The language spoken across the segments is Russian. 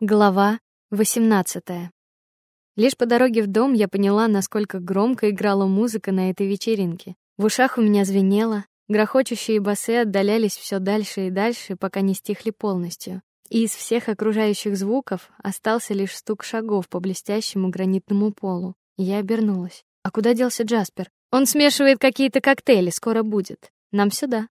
Глава 18. Лишь по дороге в дом я поняла, насколько громко играла музыка на этой вечеринке. В ушах у меня звенело, грохочущие басы отдалялись все дальше и дальше, пока не стихли полностью. И из всех окружающих звуков остался лишь стук шагов по блестящему гранитному полу. Я обернулась. А куда делся Джаспер? Он смешивает какие-то коктейли, скоро будет. Нам сюда.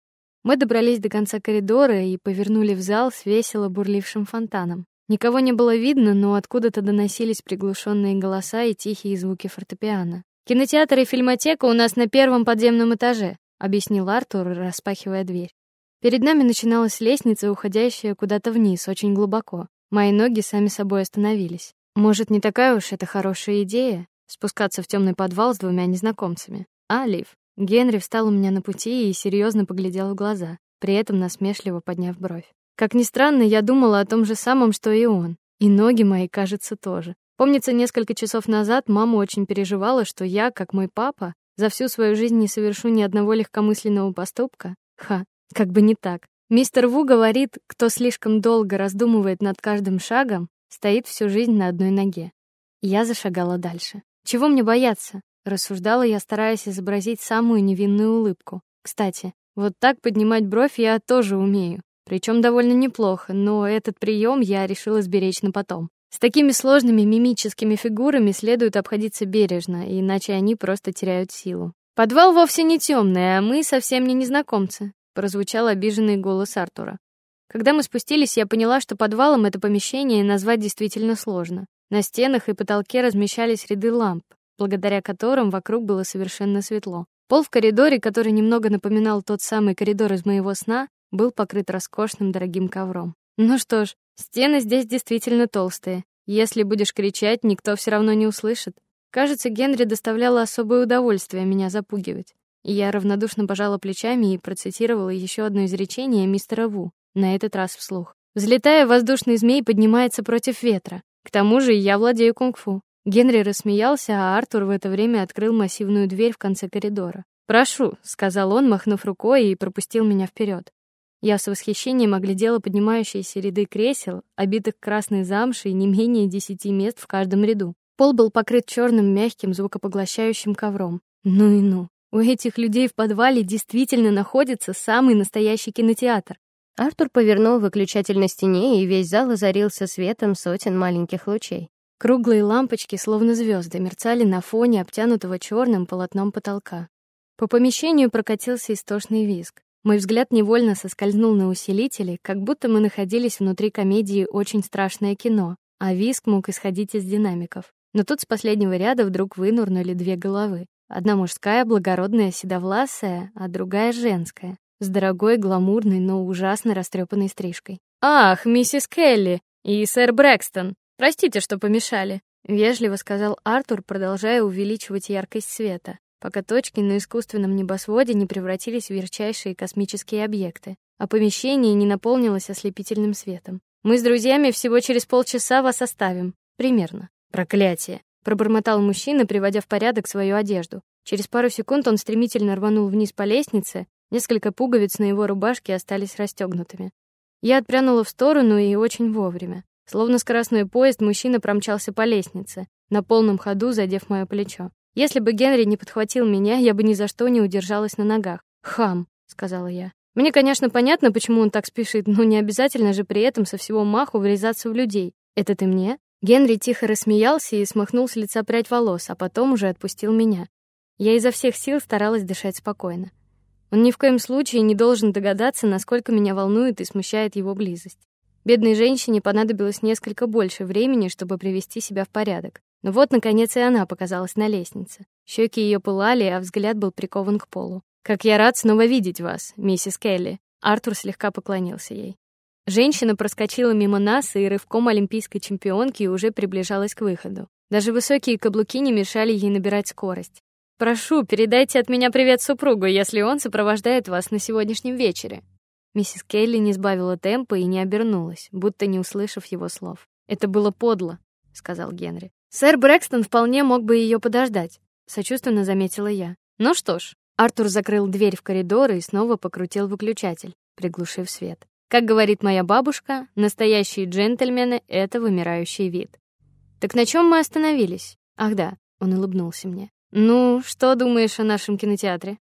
Мы добрались до конца коридора и повернули в зал с весело бурлившим фонтаном. Никого не было видно, но откуда-то доносились приглушенные голоса и тихие звуки фортепиано. Кинотеатр и фильмотека у нас на первом подземном этаже, объяснил Артур, распахивая дверь. Перед нами начиналась лестница, уходящая куда-то вниз, очень глубоко. Мои ноги сами собой остановились. Может, не такая уж это хорошая идея спускаться в темный подвал с двумя незнакомцами. А, Лив, Генри встал у меня на пути и серьезно поглядел в глаза, при этом насмешливо подняв бровь. Как ни странно, я думала о том же самом, что и он. И ноги мои, кажется, тоже. Помнится, несколько часов назад мама очень переживала, что я, как мой папа, за всю свою жизнь не совершу ни одного легкомысленного поступка. Ха, как бы не так. Мистер Ву говорит, кто слишком долго раздумывает над каждым шагом, стоит всю жизнь на одной ноге. Я зашагала дальше. Чего мне бояться? рассуждала я, стараясь изобразить самую невинную улыбку. Кстати, вот так поднимать бровь я тоже умею причем довольно неплохо, но этот прием я решила сберечь на потом. С такими сложными мимическими фигурами следует обходиться бережно, иначе они просто теряют силу. Подвал вовсе не темный, а мы совсем не незнакомцы, прозвучал обиженный голос Артура. Когда мы спустились, я поняла, что подвалом это помещение назвать действительно сложно. На стенах и потолке размещались ряды ламп, благодаря которым вокруг было совершенно светло. Пол в коридоре, который немного напоминал тот самый коридор из моего сна, был покрыт роскошным дорогим ковром. Ну что ж, стены здесь действительно толстые. Если будешь кричать, никто все равно не услышит. Кажется, Генри доставляло особое удовольствие меня запугивать. Я равнодушно пожала плечами и процитировала еще одно изречение мистера Ву, на этот раз вслух. Взлетая, воздушный змей поднимается против ветра. К тому же я владею кунг-фу. Генри рассмеялся, а Артур в это время открыл массивную дверь в конце коридора. "Прошу", сказал он, махнув рукой и пропустил меня вперед. Я с восхищением оглядела поднимающиеся ряды кресел, обитых красной замшей, не менее десяти мест в каждом ряду. Пол был покрыт черным мягким звукопоглощающим ковром. Ну и ну. У этих людей в подвале действительно находится самый настоящий кинотеатр. Артур повернул выключатель на стене, и весь зал озарился светом сотен маленьких лучей. Круглые лампочки, словно звезды, мерцали на фоне обтянутого черным полотном потолка. По помещению прокатился истошный визг. Мой взгляд невольно соскользнул на усилители, как будто мы находились внутри комедии Очень страшное кино, а визг мог исходить из динамиков. Но тут с последнего ряда вдруг вынурнули две головы. Одна мужская, благородная, седовласая, а другая женская, с дорогой, гламурной, но ужасно растрепанной стрижкой. Ах, миссис Келли и сэр Брэкстон. Простите, что помешали, вежливо сказал Артур, продолжая увеличивать яркость света пока точки на искусственном небосводе не превратились в ярчайшие космические объекты, а помещение не наполнилось ослепительным светом. Мы с друзьями всего через полчаса вас оставим, примерно. Проклятие, пробормотал мужчина, приводя в порядок свою одежду. Через пару секунд он стремительно рванул вниз по лестнице, несколько пуговиц на его рубашке остались расстегнутыми. Я отпрянула в сторону и очень вовремя. Словно скоростной поезд, мужчина промчался по лестнице, на полном ходу задев мое плечо. Если бы Генри не подхватил меня, я бы ни за что не удержалась на ногах. Хам, сказала я. Мне, конечно, понятно, почему он так спешит, но не обязательно же при этом со всего маху врезаться в людей. Это ты мне? Генри тихо рассмеялся и смахнул с лица прядь волос, а потом уже отпустил меня. Я изо всех сил старалась дышать спокойно. Он ни в коем случае не должен догадаться, насколько меня волнует и смущает его близость. Бедной женщине понадобилось несколько больше времени, чтобы привести себя в порядок. Но вот наконец и она показалась на лестнице. Щеки ее пылали, а взгляд был прикован к полу. Как я рад снова видеть вас, миссис Келли. Артур слегка поклонился ей. Женщина проскочила мимо нас и рывком олимпийской чемпионки уже приближалась к выходу. Даже высокие каблуки не мешали ей набирать скорость. Прошу, передайте от меня привет супругу, если он сопровождает вас на сегодняшнем вечере. Миссис Келли не сбавила темпа и не обернулась, будто не услышав его слов. Это было подло, сказал Генри. Сэр Брэкстон вполне мог бы ее подождать, сочувственно заметила я. Ну что ж, Артур закрыл дверь в коридор и снова покрутил выключатель, приглушив свет. Как говорит моя бабушка, настоящие джентльмены это вымирающий вид. Так на чем мы остановились? Ах да, он улыбнулся мне. Ну, что думаешь о нашем кинотеатре?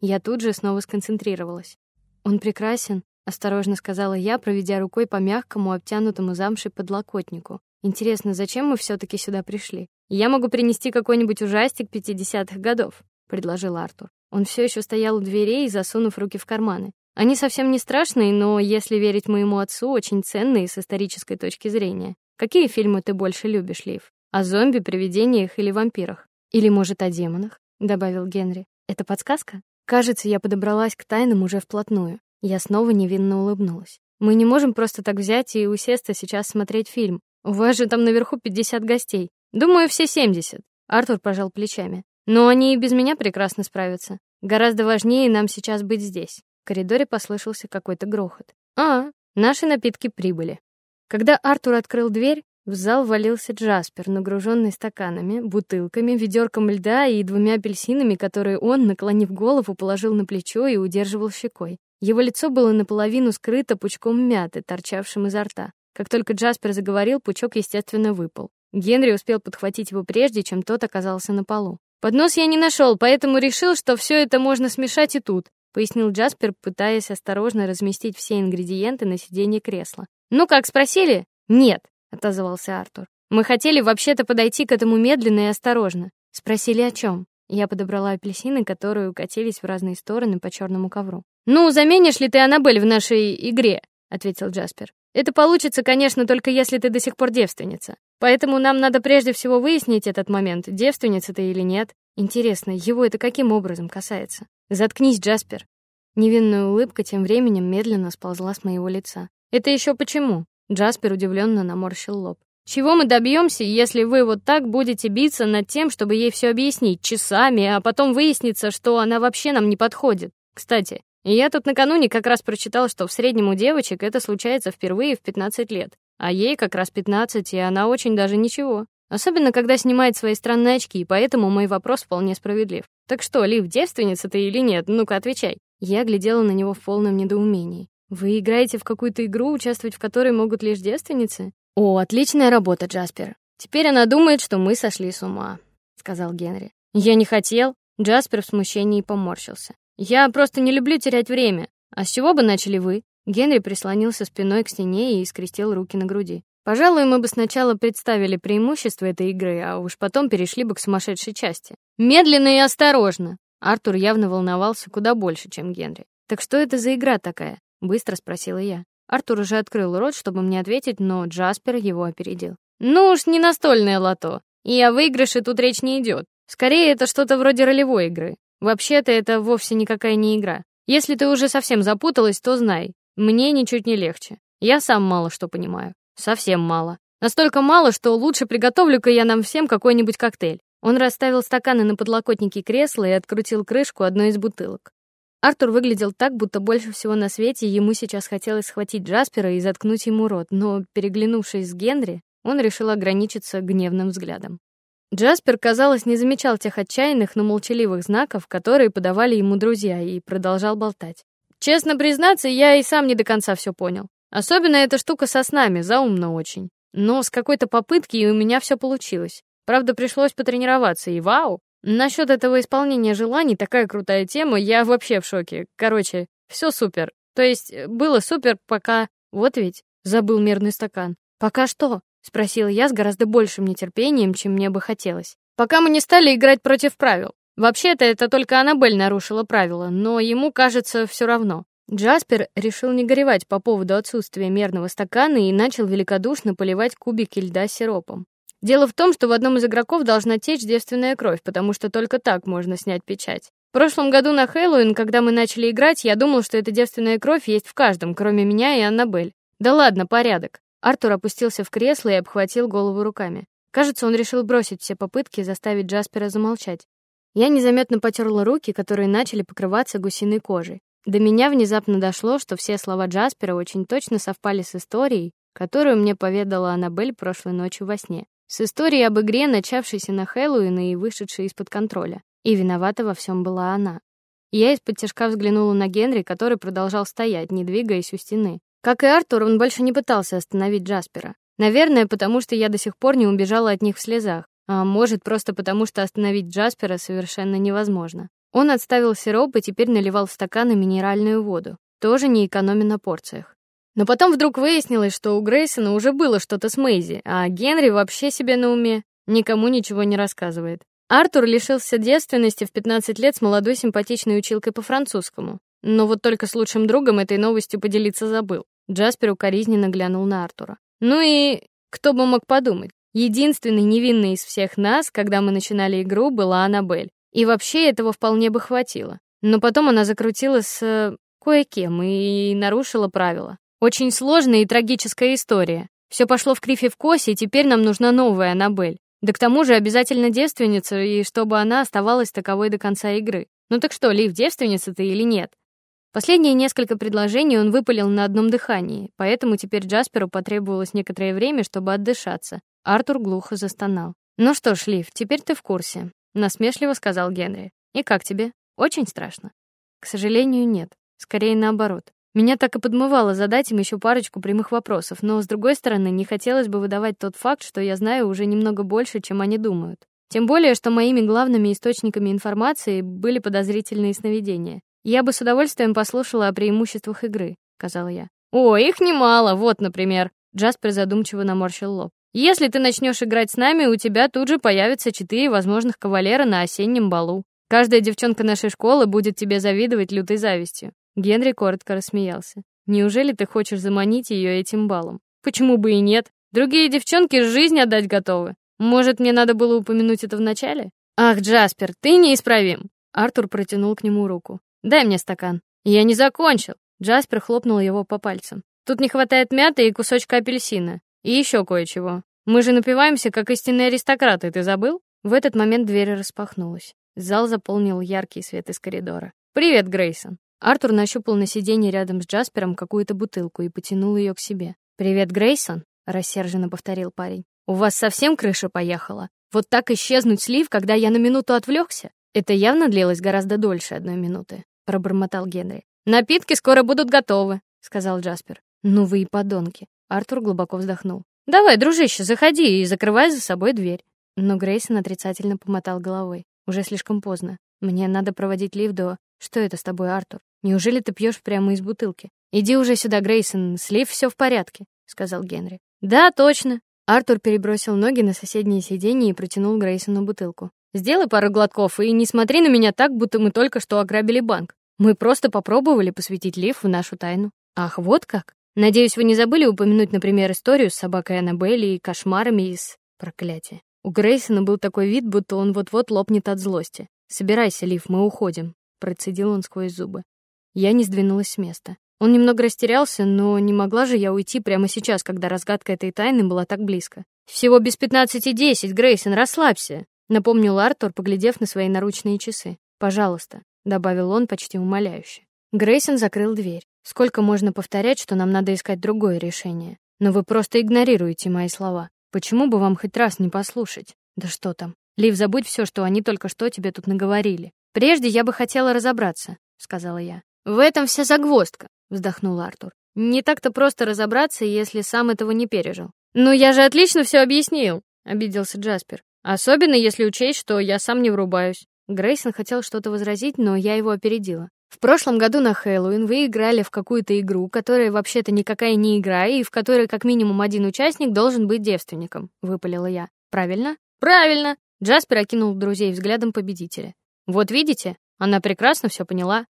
Я тут же снова сконцентрировалась. Он прекрасен, осторожно сказала я, проведя рукой по мягкому, обтянутому замшей подлокотнику. Интересно, зачем мы все таки сюда пришли? Я могу принести какой-нибудь ужастик 50-х годов, предложил Артур. Он все еще стоял у дверей, засунув руки в карманы. Они совсем не страшные, но, если верить моему отцу, очень ценные с исторической точки зрения. Какие фильмы ты больше любишь, Лив? О зомби, привидениях или вампирах? Или, может, о демонах? добавил Генри. Это подсказка? Кажется, я подобралась к тайнам уже вплотную. Я снова невинно улыбнулась. Мы не можем просто так взять и усесться сейчас смотреть фильм. У вас же там наверху 50 гостей. Думаю, все 70. Артур пожал плечами. Но они и без меня прекрасно справятся. Гораздо важнее нам сейчас быть здесь. В коридоре послышался какой-то грохот. А, наши напитки прибыли. Когда Артур открыл дверь, в зал валился Джаспер, нагруженный стаканами, бутылками, ведерком льда и двумя апельсинами, которые он, наклонив голову, положил на плечо и удерживал щекой. Его лицо было наполовину скрыто пучком мяты, торчавшим изо рта. Как только Джаспер заговорил, пучок естественно выпал. Генри успел подхватить его прежде, чем тот оказался на полу. Поднос я не нашел, поэтому решил, что все это можно смешать и тут, пояснил Джаспер, пытаясь осторожно разместить все ингредиенты на сиденье кресла. Ну как спросили? Нет, отозвался Артур. Мы хотели вообще-то подойти к этому медленно и осторожно. Спросили о чем? Я подобрала апельсины, которые укатились в разные стороны по черному ковру. Ну, заменишь ли ты Анабель в нашей игре? ответил Джаспер. Это получится, конечно, только если ты до сих пор девственница. Поэтому нам надо прежде всего выяснить этот момент, девственница ты или нет. Интересно, его это каким образом касается? Заткнись, Джаспер. Невинная улыбка тем временем медленно сползла с моего лица. Это еще почему? Джаспер удивленно наморщил лоб. Чего мы добьемся, если вы вот так будете биться над тем, чтобы ей все объяснить часами, а потом выяснится, что она вообще нам не подходит? Кстати, я тут накануне как раз прочитал, что в среднем у девочек это случается впервые в 15 лет. А ей как раз 15, и она очень даже ничего. Особенно когда снимает свои странные очки, и поэтому мой вопрос вполне справедлив. Так что, Лив, девственница ты или нет? Ну-ка, отвечай. Я глядела на него в полном недоумении. Вы играете в какую-то игру, участвовать в которой могут лишь девственницы? О, отличная работа, Джаспер. Теперь она думает, что мы сошли с ума, сказал Генри. Я не хотел. Джаспер в смущении поморщился. Я просто не люблю терять время. А с чего бы начали вы? Генри прислонился спиной к стене и скрестил руки на груди. Пожалуй, мы бы сначала представили преимущества этой игры, а уж потом перешли бы к сумасшедшей части. Медленно и осторожно. Артур явно волновался куда больше, чем Генри. Так что это за игра такая? быстро спросила я. Артур уже открыл рот, чтобы мне ответить, но Джаспер его опередил. Ну уж не настольное лото. И о выигрыше тут речь не идет. Скорее это что-то вроде ролевой игры. Вообще-то это вовсе никакая не игра. Если ты уже совсем запуталась, то знай, мне ничуть не легче. Я сам мало что понимаю. Совсем мало. Настолько мало, что лучше приготовлю-ка я нам всем какой-нибудь коктейль. Он расставил стаканы на подлокотнике кресла и открутил крышку одной из бутылок. Артур выглядел так, будто больше всего на свете ему сейчас хотелось схватить Джаспера и заткнуть ему рот, но, переглянувшись с Генри, он решил ограничиться гневным взглядом. Джаспер, казалось, не замечал тех отчаянных, но молчаливых знаков, которые подавали ему друзья, и продолжал болтать. Честно признаться, я и сам не до конца все понял. Особенно эта штука со снами, заумно очень. Но с какой-то попытки и у меня все получилось. Правда, пришлось потренироваться, и вау! Насчет этого исполнения желаний такая крутая тема, я вообще в шоке. Короче, все супер. То есть было супер, пока вот ведь забыл мерный стакан. Пока что? Спросил я с гораздо большим нетерпением, чем мне бы хотелось. Пока мы не стали играть против правил. Вообще-то это только Анабель нарушила правила, но ему, кажется, все равно. Джаспер решил не горевать по поводу отсутствия мерного стакана и начал великодушно поливать кубики льда сиропом. Дело в том, что в одном из игроков должна течь девственная кровь, потому что только так можно снять печать. В прошлом году на Хэллоуин, когда мы начали играть, я думал, что эта девственная кровь есть в каждом, кроме меня и Аннабель. Да ладно, порядок. Артур опустился в кресло и обхватил голову руками. Кажется, он решил бросить все попытки заставить Джаспера замолчать. Я незаметно потёрла руки, которые начали покрываться гусиной кожей. До меня внезапно дошло, что все слова Джаспера очень точно совпали с историей, которую мне поведала Анабель прошлой ночью во сне. С историей об игре, начавшейся на Хэллоуин и вышедшей из-под контроля. И виновата во всем была она. Я из-под тяжка взглянула на Генри, который продолжал стоять, не двигаясь у стены. Как и Артур, он больше не пытался остановить Джаспера. Наверное, потому что я до сих пор не убежала от них в слезах, а может, просто потому что остановить Джаспера совершенно невозможно. Он отставил сироп и теперь наливал в стаканы минеральную воду, тоже не экономя на порциях. Но потом вдруг выяснилось, что у Грейсона уже было что-то с Мэйзи, а Генри вообще себе на уме, никому ничего не рассказывает. Артур лишился девственности в 15 лет с молодой симпатичной училкой по французскому. Но вот только с лучшим другом этой новостью поделиться забыл. Джаспер укоризненно глянул на Артура. Ну и кто бы мог подумать? Единственной невинной из всех нас, когда мы начинали игру, была Анабель. И вообще этого вполне бы хватило. Но потом она закрутила с э, кое-кем и нарушила правила. Очень сложная и трагическая история. Все пошло в крифе в косе, и теперь нам нужна новая Анабель. Да к тому же обязательно девственница, и чтобы она оставалась таковой до конца игры. Ну так что, Лив, девственница ты или нет? Последние несколько предложений он выпалил на одном дыхании, поэтому теперь Джасперу потребовалось некоторое время, чтобы отдышаться. Артур глухо застонал. Ну что ж, Лив, теперь ты в курсе, насмешливо сказал Генри. И как тебе? Очень страшно. К сожалению, нет. Скорее наоборот. Меня так и подмывало задать им еще парочку прямых вопросов, но с другой стороны, не хотелось бы выдавать тот факт, что я знаю уже немного больше, чем они думают. Тем более, что моими главными источниками информации были подозрительные сновидения. Я бы с удовольствием послушала о преимуществах игры, сказала я. О, их немало. Вот, например, Джаспер задумчиво наморщил лоб. Если ты начнешь играть с нами, у тебя тут же появится четыре возможных кавалера на осеннем балу. Каждая девчонка нашей школы будет тебе завидовать лютой завистью. Генри коротко рассмеялся. Неужели ты хочешь заманить ее этим балом? Почему бы и нет? Другие девчонки жизнь отдать готовы. Может, мне надо было упомянуть это в начале? Ах, Джаспер, ты неисправим. Артур протянул к нему руку. Дай мне стакан. Я не закончил. Джаспер хлопнул его по пальцам. Тут не хватает мяты и кусочка апельсина. И еще кое-чего. Мы же напиваемся как истинные аристократы, ты забыл? В этот момент дверь распахнулась. Зал заполнил яркий свет из коридора. Привет, Грейсон. Артур нащупал на сиденье рядом с Джаспером какую-то бутылку и потянул ее к себе. "Привет, Грейсон", рассерженно повторил парень. "У вас совсем крыша поехала? Вот так исчезнуть слив, когда я на минуту отвлекся? Это явно длилось гораздо дольше одной минуты", пробормотал Генри. "Напитки скоро будут готовы", сказал Джаспер. "Ну вы и подонки". Артур глубоко вздохнул. "Давай, дружище, заходи и закрывай за собой дверь". Но Грейсон отрицательно помотал головой. Уже слишком поздно. Мне надо проводить Лив до что это с тобой, Артур? Неужели ты пьешь прямо из бутылки? Иди уже сюда, Грейсон, слив все в порядке, сказал Генри. Да, точно. Артур перебросил ноги на соседнее сиденье и протянул Грейсону бутылку. Сделай пару глотков и не смотри на меня так, будто мы только что ограбили банк. Мы просто попробовали посвятить Лив в нашу тайну. Ах, вот как. Надеюсь, вы не забыли упомянуть, например, историю с собакой Аннабелли и кошмарами из проклятия. У Грейсона был такой вид, будто он вот-вот лопнет от злости. Собирайся, Лив, мы уходим процедил он сквозь зубы. Я не сдвинулась с места. Он немного растерялся, но не могла же я уйти прямо сейчас, когда разгадка этой тайны была так близко. Всего без пятнадцати десять, Грейсон, расслабься, напомнил Артур, поглядев на свои наручные часы. Пожалуйста, добавил он почти умоляюще. Грейсон закрыл дверь. Сколько можно повторять, что нам надо искать другое решение? Но вы просто игнорируете мои слова. Почему бы вам хоть раз не послушать? Да что там? Лив, забудь все, что они только что тебе тут наговорили. Прежде я бы хотела разобраться, сказала я. В этом вся загвоздка, вздохнул Артур. Не так-то просто разобраться, если сам этого не пережил. Ну я же отлично все объяснил, обиделся Джаспер. Особенно если учесть, что я сам не врубаюсь. Грейсон хотел что-то возразить, но я его опередила. В прошлом году на Хэллоуин вы играли в какую-то игру, которая вообще-то никакая не игра, и в которой как минимум один участник должен быть девственником, выпалила я. Правильно? Правильно. Джаспер окинул друзей взглядом победителя. Вот видите, она прекрасно все поняла.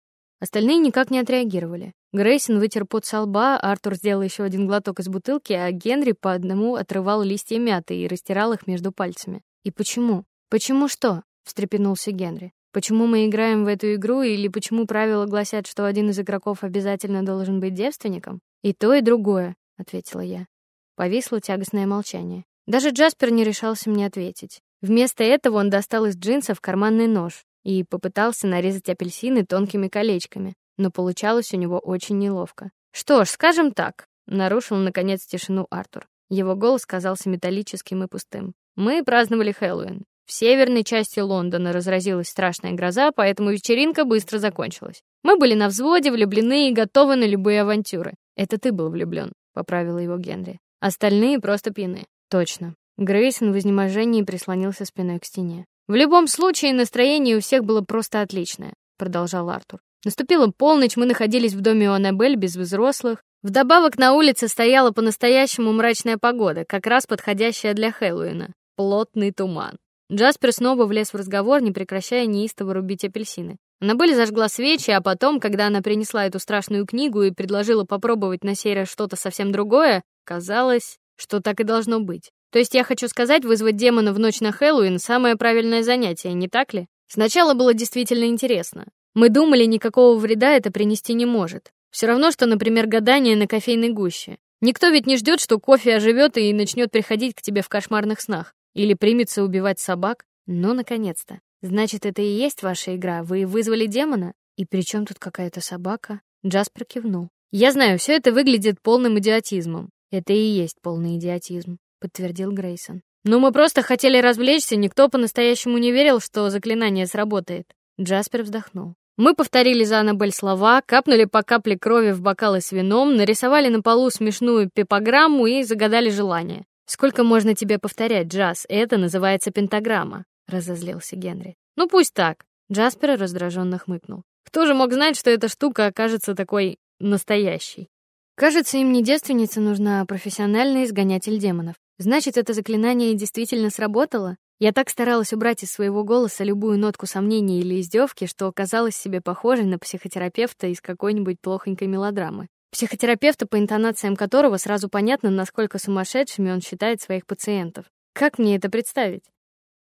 Остальные никак не отреагировали. Грейсон вытер пот со лба, Артур сделал еще один глоток из бутылки, а Генри по одному отрывал листья мяты и растирал их между пальцами. И почему? Почему что? встрепенулся Генри. Почему мы играем в эту игру или почему правила гласят, что один из игроков обязательно должен быть девственником? И то, и другое, ответила я. Повисло тягостное молчание. Даже Джаспер не решался мне ответить. Вместо этого он достал из джинсов карманный нож, и попытался нарезать апельсины тонкими колечками, но получалось у него очень неловко. Что ж, скажем так, нарушил наконец тишину Артур. Его голос казался металлическим и пустым. Мы праздновали Хэллоуин. В северной части Лондона разразилась страшная гроза, поэтому вечеринка быстро закончилась. Мы были на взводе, влюблены и готовы на любые авантюры. Это ты был влюблен, поправила его Генри. Остальные просто пьяны. Точно. Грейсон в изнеможении прислонился спиной к стене. В любом случае настроение у всех было просто отличное, продолжал Артур. Наступила полночь, мы находились в доме у Аннабель без взрослых. Вдобавок на улице стояла по-настоящему мрачная погода, как раз подходящая для Хэллоуина. Плотный туман. Джаспер снова влез в разговор, не прекращая неистово рубить апельсины. Аннабель зажгла свечи, а потом, когда она принесла эту страшную книгу и предложила попробовать на сей что-то совсем другое, казалось, что так и должно быть. То есть я хочу сказать, вызвать демона в ночь на Хэллоуин самое правильное занятие, не так ли? Сначала было действительно интересно. Мы думали, никакого вреда это принести не может. Все равно что, например, гадание на кофейной гуще. Никто ведь не ждет, что кофе оживет и начнет приходить к тебе в кошмарных снах или примется убивать собак. Ну, наконец-то. Значит, это и есть ваша игра. Вы вызвали демона? И при чем тут какая-то собака? Джаспер кивнул. Я знаю, все это выглядит полным идиотизмом. Это и есть полный идиотизм, подтвердил Грейсон. Но мы просто хотели развлечься, никто по-настоящему не верил, что заклинание сработает. Джаспер вздохнул. Мы повторили за Аннабель слова, капнули по капле крови в бокалы с вином, нарисовали на полу смешную пипограмму и загадали желание. Сколько можно тебе повторять, Джаз? Это называется пентаграмма, разозлился Генри. Ну пусть так. Джаспер раздраженно хмыкнул. Кто же мог знать, что эта штука окажется такой настоящей? Кажется, им не девственница нужна, а профессиональный изгонятель демонов. Значит, это заклинание действительно сработало? Я так старалась убрать из своего голоса любую нотку сомнения или издевки, что оказалась себе похожей на психотерапевта из какой-нибудь плохонькой мелодрамы. Психотерапевта, по интонациям которого сразу понятно, насколько сумасшедшими он считает своих пациентов. Как мне это представить?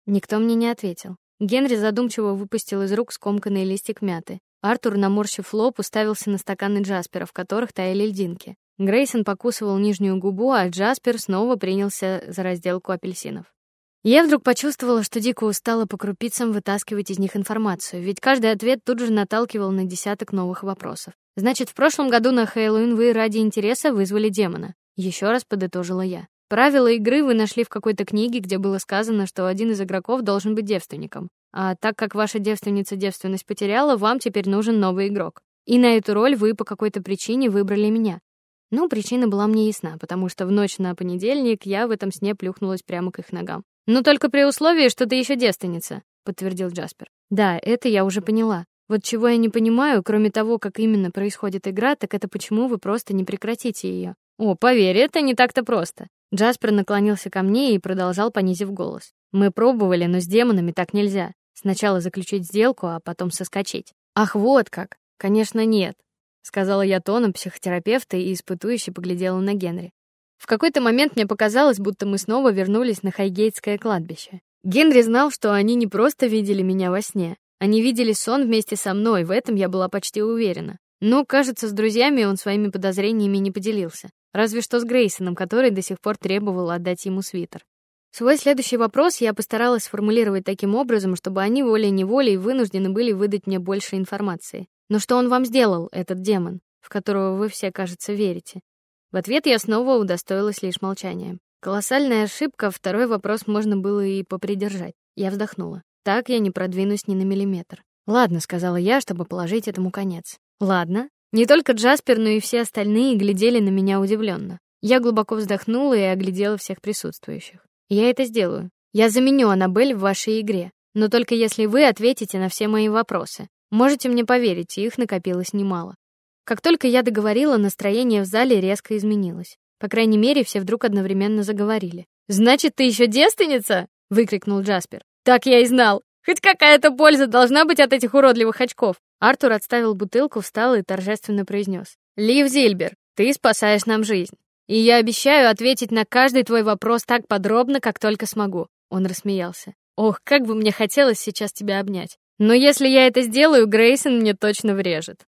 Никто мне не ответил. Генри задумчиво выпустил из рук скомканный листик мяты. Артур, наморщив лоб, уставился на стаканы Джаспера, в которых таяли льдинки. Грейсон покусывал нижнюю губу, а Джаспер снова принялся за разделку апельсинов. Я вдруг почувствовала, что дико устала по крупицам вытаскивать из них информацию, ведь каждый ответ тут же наталкивал на десяток новых вопросов. Значит, в прошлом году на Хэллоуин вы ради интереса вызвали демона. Еще раз подытожила я. Правила игры вы нашли в какой-то книге, где было сказано, что один из игроков должен быть девственником. А так как ваша девственница девственность потеряла, вам теперь нужен новый игрок. И на эту роль вы по какой-то причине выбрали меня. Ну, причина была мне ясна, потому что в ночь на понедельник я в этом сне плюхнулась прямо к их ногам. Но только при условии, что ты еще девственница, подтвердил Джаспер. Да, это я уже поняла. Вот чего я не понимаю, кроме того, как именно происходит игра, так это почему вы просто не прекратите ее. О, поверь, это не так-то просто. Джаспер наклонился ко мне и продолжал понизив голос. Мы пробовали, но с демонами так нельзя. Сначала заключить сделку, а потом соскочить. Ах, вот как. Конечно, нет, сказала я тоном психотерапевта и испытующе поглядела на Генри. В какой-то момент мне показалось, будто мы снова вернулись на Хайгейтское кладбище. Генри знал, что они не просто видели меня во сне, они видели сон вместе со мной, в этом я была почти уверена. Но, кажется, с друзьями он своими подозрениями не поделился, разве что с Грейсоном, который до сих пор требовал отдать ему свитер. Свой следующий вопрос я постаралась сформулировать таким образом, чтобы они волей-неволей вынуждены были выдать мне больше информации. Но что он вам сделал, этот демон, в которого вы все, кажется, верите? В ответ я снова удостоилась лишь молчания. Колоссальная ошибка, второй вопрос можно было и попридержать. Я вздохнула. Так я не продвинусь ни на миллиметр. Ладно, сказала я, чтобы положить этому конец. Ладно. Не только Джаспер, но и все остальные глядели на меня удивленно. Я глубоко вздохнула и оглядела всех присутствующих. Я это сделаю. Я заменю Анабель в вашей игре, но только если вы ответите на все мои вопросы. Можете мне поверить, их накопилось немало. Как только я договорила, настроение в зале резко изменилось. По крайней мере, все вдруг одновременно заговорили. "Значит, ты еще девственница?" выкрикнул Джаспер. "Так я и знал. Хоть какая-то польза должна быть от этих уродливых очков". Артур отставил бутылку, встал и торжественно произнес: "Лив Зильбер, ты спасаешь нам жизнь. И я обещаю ответить на каждый твой вопрос так подробно, как только смогу". Он рассмеялся. "Ох, как бы мне хотелось сейчас тебя обнять. Но если я это сделаю, Грейсон мне точно врежет".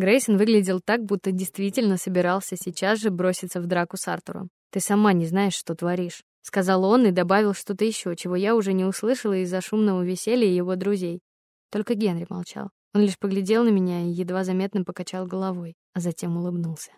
Грейсон выглядел так, будто действительно собирался сейчас же броситься в драку с Артуром. Ты сама не знаешь, что творишь, сказал он и добавил что-то еще, чего я уже не услышала из-за шумного веселья его друзей. Только Генри молчал. Он лишь поглядел на меня и едва заметно покачал головой, а затем улыбнулся.